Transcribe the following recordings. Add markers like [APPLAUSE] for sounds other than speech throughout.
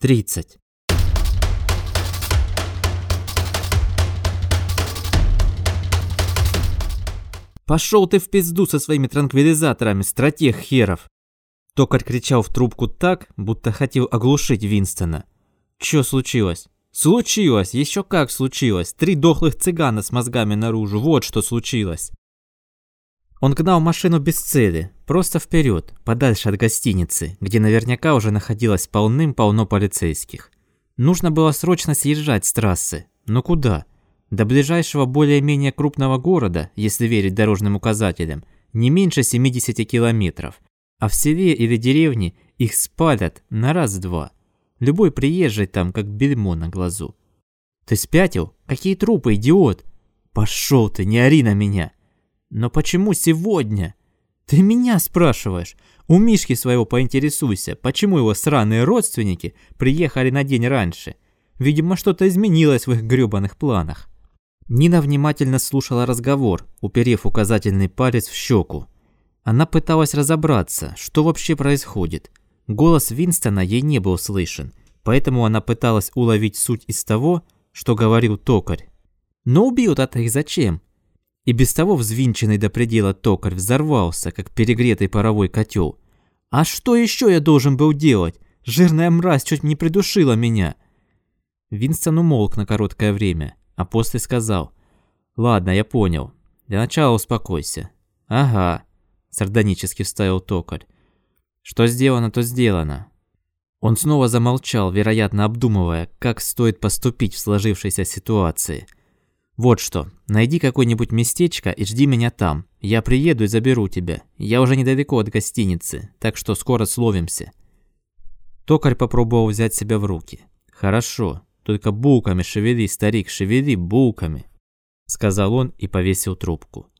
30. «Пошел ты в пизду со своими транквилизаторами, стратег херов!» Токарь кричал в трубку так, будто хотел оглушить Винстона. «Чё случилось?» «Случилось! Еще как случилось! Три дохлых цыгана с мозгами наружу, вот что случилось!» Он гнал машину без цели, просто вперед, подальше от гостиницы, где наверняка уже находилось полным-полно полицейских. Нужно было срочно съезжать с трассы. Но куда? До ближайшего более-менее крупного города, если верить дорожным указателям, не меньше 70 километров. А в селе или деревне их спалят на раз-два. Любой приезжий там, как бельмо на глазу. «Ты спятил? Какие трупы, идиот?» «Пошел ты, не ори на меня!» Но почему сегодня? Ты меня спрашиваешь? У Мишки своего поинтересуйся, почему его сраные родственники приехали на день раньше. Видимо, что-то изменилось в их грёбаных планах. Нина внимательно слушала разговор, уперев указательный палец в щеку. Она пыталась разобраться, что вообще происходит. Голос Винстона ей не был слышен, поэтому она пыталась уловить суть из того, что говорил токарь. Но убьют-то их зачем? И без того взвинченный до предела токарь взорвался, как перегретый паровой котел. «А что еще я должен был делать? Жирная мразь чуть не придушила меня!» Винстон умолк на короткое время, а после сказал. «Ладно, я понял. Для начала успокойся». «Ага», – сардонически вставил токарь. «Что сделано, то сделано». Он снова замолчал, вероятно, обдумывая, как стоит поступить в сложившейся ситуации – «Вот что, найди какое-нибудь местечко и жди меня там. Я приеду и заберу тебя. Я уже недалеко от гостиницы, так что скоро словимся». Токарь попробовал взять себя в руки. «Хорошо, только булками шевели, старик, шевели булками», – сказал он и повесил трубку.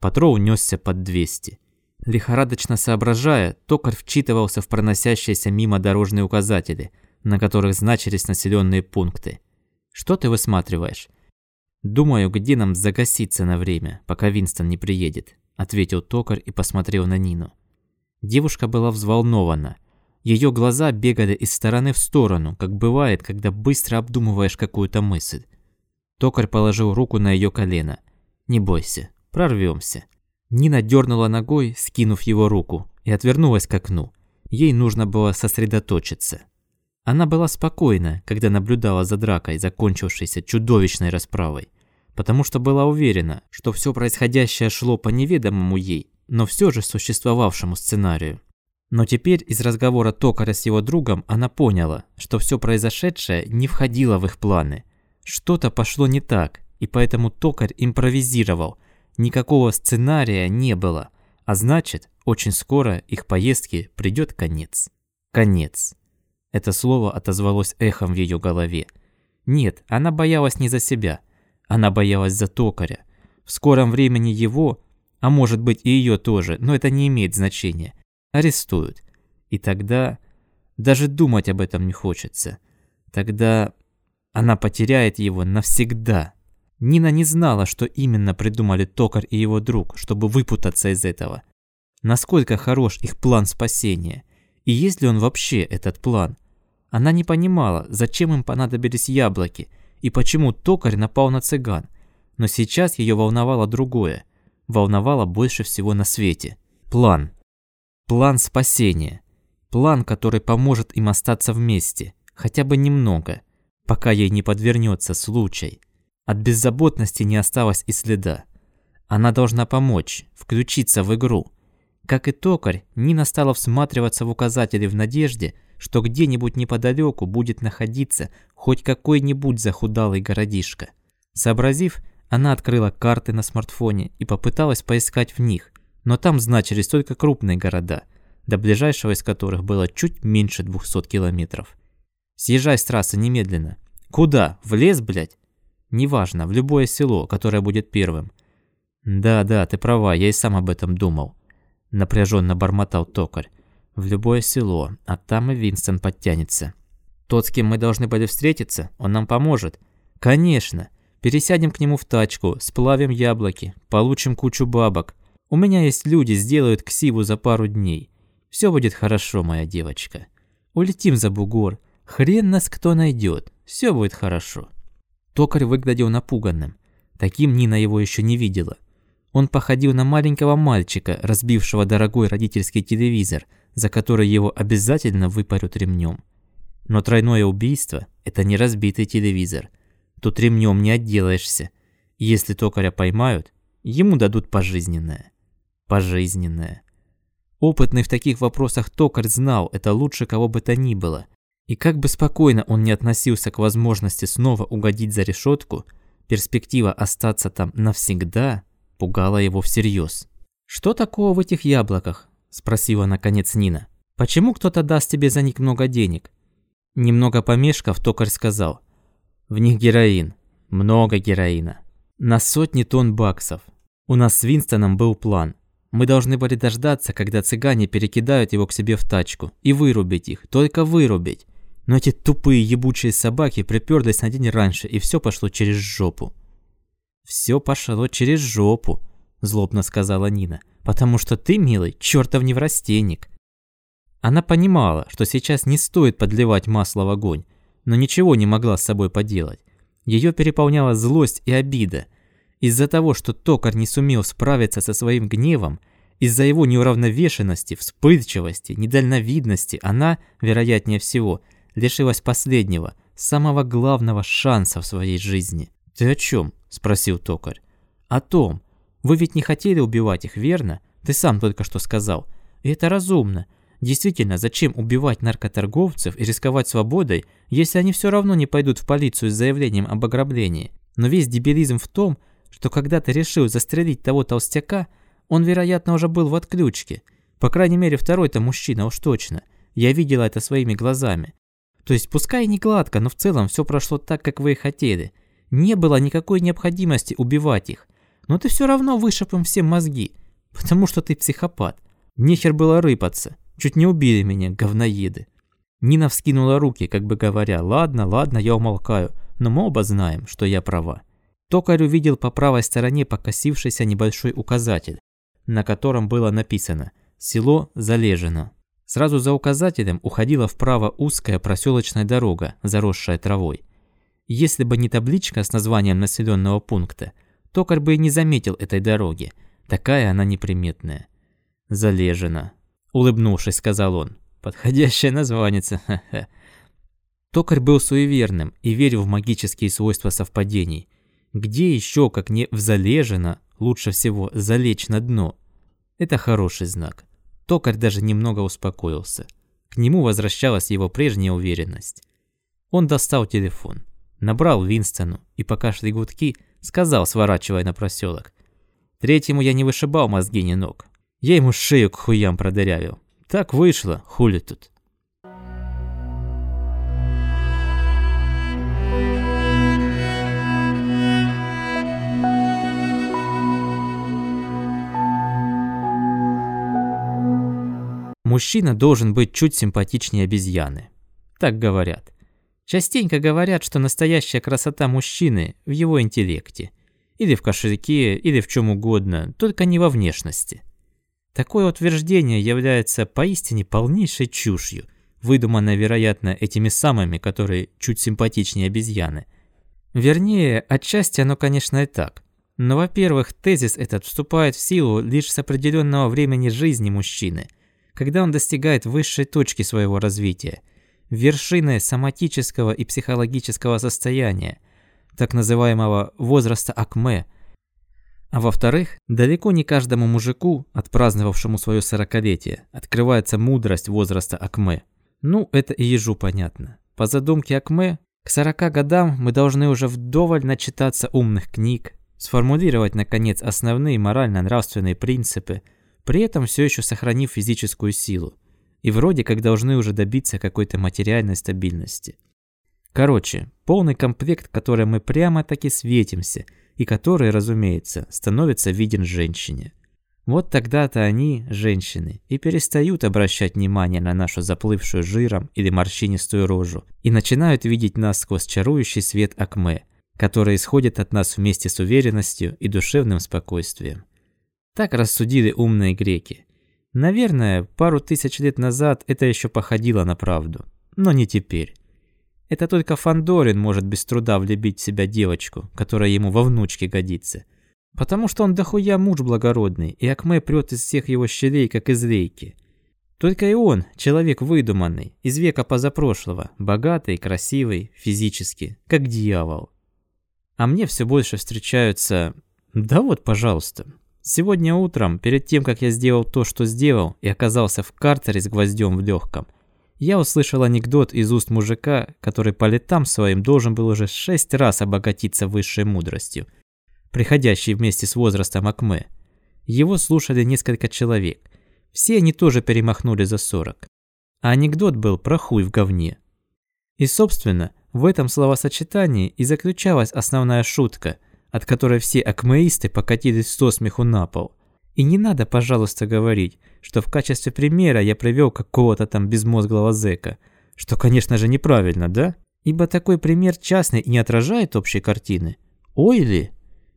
Патрол унесся под 200. Лихорадочно соображая, токарь вчитывался в проносящиеся мимо дорожные указатели, на которых значились населенные пункты. «Что ты высматриваешь?» «Думаю, где нам загаситься на время, пока Винстон не приедет», – ответил токарь и посмотрел на Нину. Девушка была взволнована. Ее глаза бегали из стороны в сторону, как бывает, когда быстро обдумываешь какую-то мысль. Токарь положил руку на ее колено. «Не бойся, прорвемся. Нина дернула ногой, скинув его руку, и отвернулась к окну. Ей нужно было сосредоточиться. Она была спокойна, когда наблюдала за дракой, закончившейся чудовищной расправой потому что была уверена, что все происходящее шло по неведомому ей, но все же существовавшему сценарию. Но теперь из разговора токаря с его другом она поняла, что все произошедшее не входило в их планы. Что-то пошло не так, и поэтому токарь импровизировал. Никакого сценария не было, а значит, очень скоро их поездке придет конец. Конец. Это слово отозвалось эхом в ее голове. Нет, она боялась не за себя – она боялась за токаря. В скором времени его, а может быть и ее тоже, но это не имеет значения, арестуют. И тогда даже думать об этом не хочется. Тогда она потеряет его навсегда. Нина не знала, что именно придумали токарь и его друг, чтобы выпутаться из этого. Насколько хорош их план спасения. И есть ли он вообще этот план? Она не понимала, зачем им понадобились яблоки – и почему токарь напал на цыган. Но сейчас ее волновало другое. Волновало больше всего на свете. План. План спасения. План, который поможет им остаться вместе. Хотя бы немного. Пока ей не подвернется случай. От беззаботности не осталось и следа. Она должна помочь, включиться в игру. Как и токарь, Нина стала всматриваться в указатели в надежде, что где-нибудь неподалеку будет находиться хоть какой-нибудь захудалый городишко. Сообразив, она открыла карты на смартфоне и попыталась поискать в них, но там значились только крупные города, до ближайшего из которых было чуть меньше 200 километров. Съезжай с трассы немедленно. Куда? В лес, блядь? Неважно, в любое село, которое будет первым. Да-да, ты права, я и сам об этом думал. Напряженно бормотал токарь в любое село, а там и Винстон подтянется. Тот, с кем мы должны были встретиться, он нам поможет. Конечно. Пересядем к нему в тачку, сплавим яблоки, получим кучу бабок. У меня есть люди, сделают ксиву за пару дней. Все будет хорошо, моя девочка. Улетим за бугор, Хрен нас кто найдет, все будет хорошо. Токарь выглядел напуганным. Таким Нина его еще не видела. Он походил на маленького мальчика, разбившего дорогой родительский телевизор, за который его обязательно выпарют ремнем. Но тройное убийство – это не разбитый телевизор. Тут ремнем не отделаешься. Если токаря поймают, ему дадут пожизненное. Пожизненное. Опытный в таких вопросах токарь знал, это лучше кого бы то ни было. И как бы спокойно он не относился к возможности снова угодить за решетку, перспектива остаться там навсегда пугала его всерьез. «Что такого в этих яблоках?» – спросила наконец Нина. «Почему кто-то даст тебе за них много денег?» Немного помешков, токарь сказал. «В них героин. Много героина. На сотни тонн баксов. У нас с Винстоном был план. Мы должны были дождаться, когда цыгане перекидают его к себе в тачку, и вырубить их, только вырубить. Но эти тупые ебучие собаки приперлись на день раньше, и все пошло через жопу. Все пошло через жопу, злобно сказала Нина, потому что ты, милый, чертов неврастенник. Она понимала, что сейчас не стоит подливать масло в огонь, но ничего не могла с собой поделать. Ее переполняла злость и обида. Из-за того, что токарь не сумел справиться со своим гневом, из-за его неуравновешенности, вспыльчивости, недальновидности, она, вероятнее всего, лишилась последнего, самого главного шанса в своей жизни. «Ты о чем? Спросил токарь. «О том. Вы ведь не хотели убивать их, верно? Ты сам только что сказал. И это разумно. Действительно, зачем убивать наркоторговцев и рисковать свободой, если они все равно не пойдут в полицию с заявлением об ограблении? Но весь дебилизм в том, что когда ты решил застрелить того толстяка, он, вероятно, уже был в отключке. По крайней мере, второй-то мужчина уж точно. Я видела это своими глазами. То есть, пускай не гладко, но в целом все прошло так, как вы и хотели. Не было никакой необходимости убивать их. Но ты все равно вышиб им все мозги, потому что ты психопат. Нехер было рыпаться. Чуть не убили меня, говноеды. Нина вскинула руки, как бы говоря, «Ладно, ладно, я умолкаю, но мы оба знаем, что я права». Токарь увидел по правой стороне покосившийся небольшой указатель, на котором было написано «Село Залежино». Сразу за указателем уходила вправо узкая проселочная дорога, заросшая травой. Если бы не табличка с названием населенного пункта, токарь бы и не заметил этой дороги. Такая она неприметная. Залежина. Улыбнувшись, сказал он. Подходящее название, [LAUGHS] ха-ха. Токарь был суеверным и верил в магические свойства совпадений. Где еще, как не в Залежино, лучше всего залечь на дно? Это хороший знак. Токарь даже немного успокоился. К нему возвращалась его прежняя уверенность. Он достал телефон, набрал Винстону и пока шли гудки, сказал, сворачивая на проселок. Третьему я не вышибал мозги ни ног. Я ему шею к хуям продырявил. Так вышло, хули тут. Мужчина должен быть чуть симпатичнее обезьяны. Так говорят. Частенько говорят, что настоящая красота мужчины в его интеллекте. Или в кошельке, или в чем угодно, только не во внешности. Такое утверждение является поистине полнейшей чушью, выдуманной, вероятно, этими самыми, которые чуть симпатичнее обезьяны. Вернее, отчасти оно, конечно, и так. Но, во-первых, тезис этот вступает в силу лишь с определенного времени жизни мужчины – когда он достигает высшей точки своего развития, вершины соматического и психологического состояния, так называемого возраста Акме. А во-вторых, далеко не каждому мужику, отпраздновавшему свое сорокалетие, открывается мудрость возраста Акме. Ну, это и ежу понятно. По задумке Акме, к 40 годам мы должны уже вдоволь начитаться умных книг, сформулировать, наконец, основные морально-нравственные принципы – при этом все еще сохранив физическую силу, и вроде как должны уже добиться какой-то материальной стабильности. Короче, полный комплект, который мы прямо-таки светимся, и который, разумеется, становится виден женщине. Вот тогда-то они, женщины, и перестают обращать внимание на нашу заплывшую жиром или морщинистую рожу, и начинают видеть нас сквозь чарующий свет Акме, который исходит от нас вместе с уверенностью и душевным спокойствием. Так рассудили умные греки. Наверное, пару тысяч лет назад это еще походило на правду. Но не теперь. Это только Фандорин может без труда влюбить в себя девочку, которая ему во внучке годится. Потому что он дохуя муж благородный, и Акме прет из всех его щелей, как из рейки. Только и он, человек выдуманный, из века позапрошлого, богатый, красивый, физически, как дьявол. А мне все больше встречаются... Да вот, пожалуйста. Сегодня утром, перед тем, как я сделал то, что сделал, и оказался в картере с гвоздем в легком, я услышал анекдот из уст мужика, который по летам своим должен был уже шесть раз обогатиться высшей мудростью, приходящей вместе с возрастом Акме. Его слушали несколько человек. Все они тоже перемахнули за сорок. А анекдот был про хуй в говне. И, собственно, в этом словосочетании и заключалась основная шутка, от которой все акмеисты покатились со смеху на пол. И не надо, пожалуйста, говорить, что в качестве примера я привел какого-то там безмозглого зэка, что, конечно же, неправильно, да? Ибо такой пример частный и не отражает общей картины. Ой ли?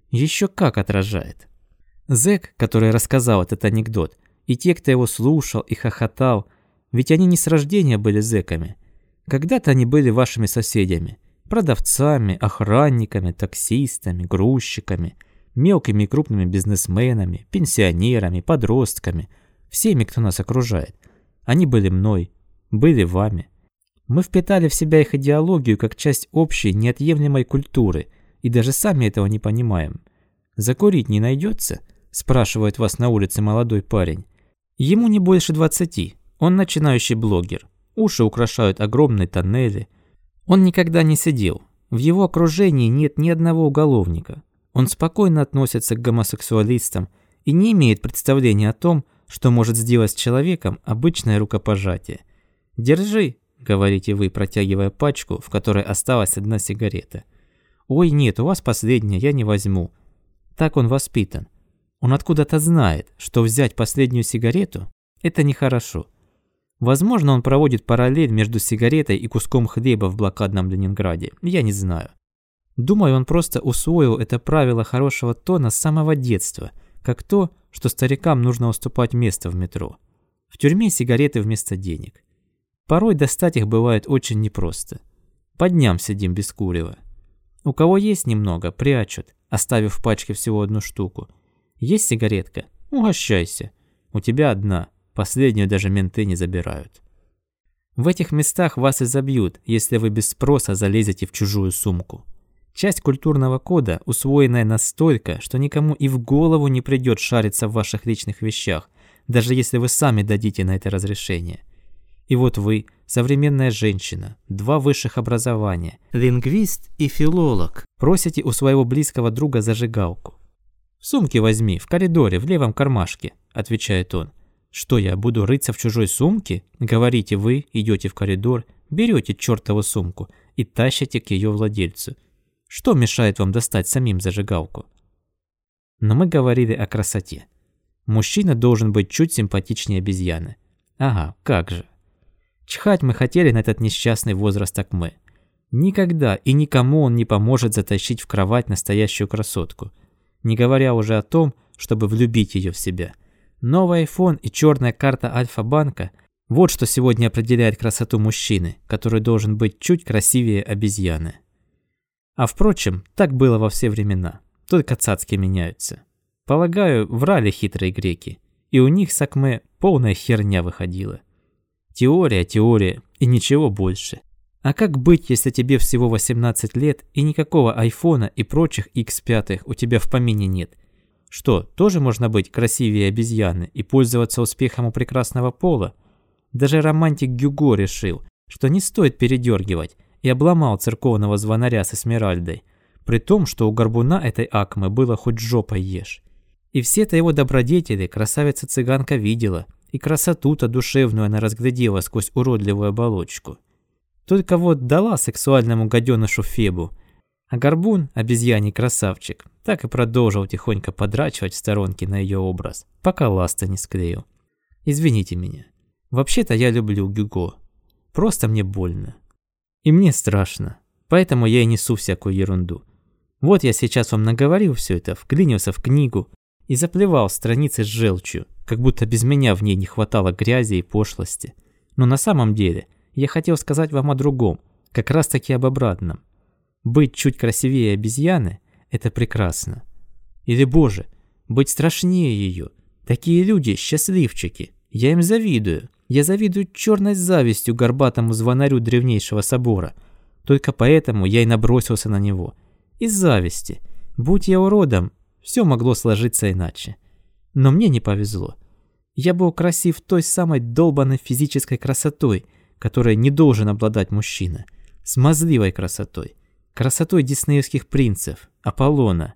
Еще как отражает. Зэк, который рассказал этот анекдот, и те, кто его слушал и хохотал, ведь они не с рождения были зэками. Когда-то они были вашими соседями, продавцами, охранниками, таксистами, грузчиками, мелкими и крупными бизнесменами, пенсионерами, подростками, всеми, кто нас окружает. Они были мной, были вами. Мы впитали в себя их идеологию как часть общей, неотъемлемой культуры – и даже сами этого не понимаем. «Закурить не найдется?» – спрашивает вас на улице молодой парень. Ему не больше двадцати, он начинающий блогер. Уши украшают огромные тоннели. Он никогда не сидел. В его окружении нет ни одного уголовника. Он спокойно относится к гомосексуалистам и не имеет представления о том, что может сделать с человеком обычное рукопожатие. «Держи», – говорите вы, протягивая пачку, в которой осталась одна сигарета – «Ой, нет, у вас последняя, я не возьму». Так он воспитан. Он откуда-то знает, что взять последнюю сигарету – это нехорошо. Возможно, он проводит параллель между сигаретой и куском хлеба в блокадном Ленинграде, я не знаю. Думаю, он просто усвоил это правило хорошего тона с самого детства, как то, что старикам нужно уступать место в метро. В тюрьме сигареты вместо денег. Порой достать их бывает очень непросто. По дням сидим без курева. У кого есть немного, прячут, оставив в пачке всего одну штуку. Есть сигаретка? Угощайся. У тебя одна, последнюю даже менты не забирают. В этих местах вас и забьют, если вы без спроса залезете в чужую сумку. Часть культурного кода, усвоенная настолько, что никому и в голову не придет шариться в ваших личных вещах, даже если вы сами дадите на это разрешение. И вот вы, современная женщина, два высших образования, лингвист и филолог, просите у своего близкого друга зажигалку. «В сумке возьми, в коридоре, в левом кармашке», – отвечает он. «Что я, буду рыться в чужой сумке?» Говорите вы, идете в коридор, берете чертову сумку и тащите к ее владельцу. Что мешает вам достать самим зажигалку? Но мы говорили о красоте. Мужчина должен быть чуть симпатичнее обезьяны. Ага, как же. Чхать мы хотели на этот несчастный возраст Акме. Никогда и никому он не поможет затащить в кровать настоящую красотку. Не говоря уже о том, чтобы влюбить ее в себя. Новый iPhone и черная карта Альфа-банка – вот что сегодня определяет красоту мужчины, который должен быть чуть красивее обезьяны. А впрочем, так было во все времена, только цацки меняются. Полагаю, врали хитрые греки, и у них с Акме полная херня выходила. Теория, теория и ничего больше. А как быть, если тебе всего 18 лет и никакого айфона и прочих X5 у тебя в помине нет? Что, тоже можно быть красивее обезьяны и пользоваться успехом у прекрасного пола? Даже романтик Гюго решил, что не стоит передергивать, и обломал церковного звонаря с Эсмеральдой, при том, что у горбуна этой акмы было хоть жопой ешь. И все-то его добродетели красавица-цыганка видела – и красоту-то душевную она разглядела сквозь уродливую оболочку. Только вот дала сексуальному гаденышу Фебу, а Горбун, обезьяний красавчик, так и продолжил тихонько подрачивать в сторонке на ее образ, пока ласта не склеил. Извините меня. Вообще-то я люблю Гюго. Просто мне больно. И мне страшно. Поэтому я и несу всякую ерунду. Вот я сейчас вам наговорил все это, вклинился в книгу и заплевал страницы с желчью, как будто без меня в ней не хватало грязи и пошлости. Но на самом деле я хотел сказать вам о другом, как раз таки об обратном. Быть чуть красивее обезьяны – это прекрасно. Или, боже, быть страшнее ее. Такие люди – счастливчики. Я им завидую. Я завидую черной завистью горбатому звонарю древнейшего собора. Только поэтому я и набросился на него. Из зависти. Будь я уродом, все могло сложиться иначе. Но мне не повезло. Я был красив той самой долбанной физической красотой, которой не должен обладать мужчина. Смазливой красотой. Красотой диснеевских принцев, Аполлона.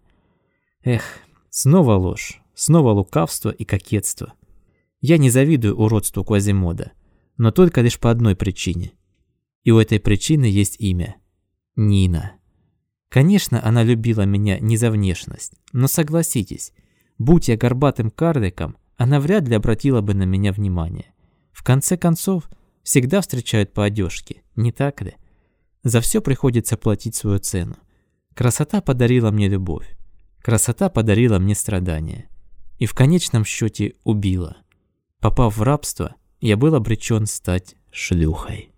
Эх, снова ложь, снова лукавство и кокетство. Я не завидую уродству Квазимода, но только лишь по одной причине. И у этой причины есть имя. Нина. Конечно, она любила меня не за внешность, но согласитесь, будь я горбатым карликом, она вряд ли обратила бы на меня внимание. В конце концов, всегда встречают по одежке, не так ли? За все приходится платить свою цену. Красота подарила мне любовь. Красота подарила мне страдания. И в конечном счете убила. Попав в рабство, я был обречен стать шлюхой.